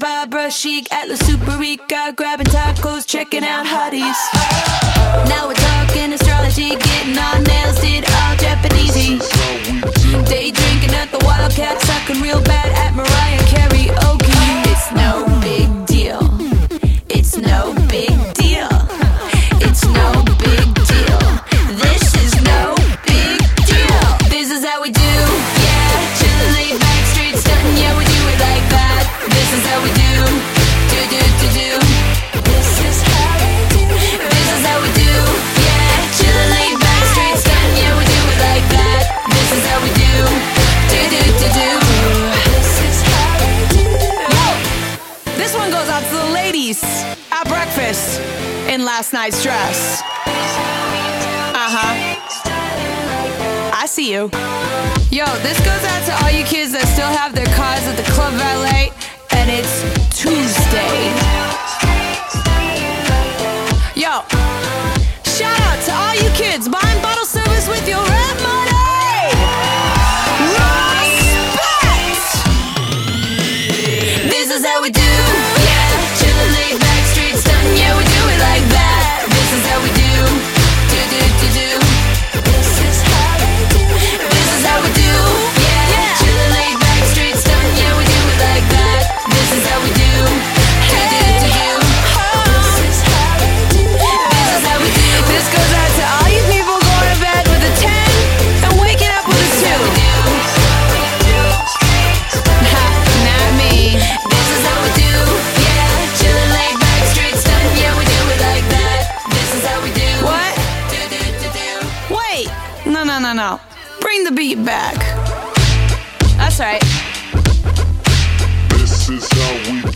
Barbara Chic at La Super-Rica, grabbing tacos, checking out hotties. Goes out to the ladies at breakfast in last night's dress. Uh huh. I see you. Yo, this goes out to all you kids that still have their cars at the club valet, and it's Tuesday. Yo, shout out to all you kids buying bottle service with your. now. Bring the beat back. That's right. This is how we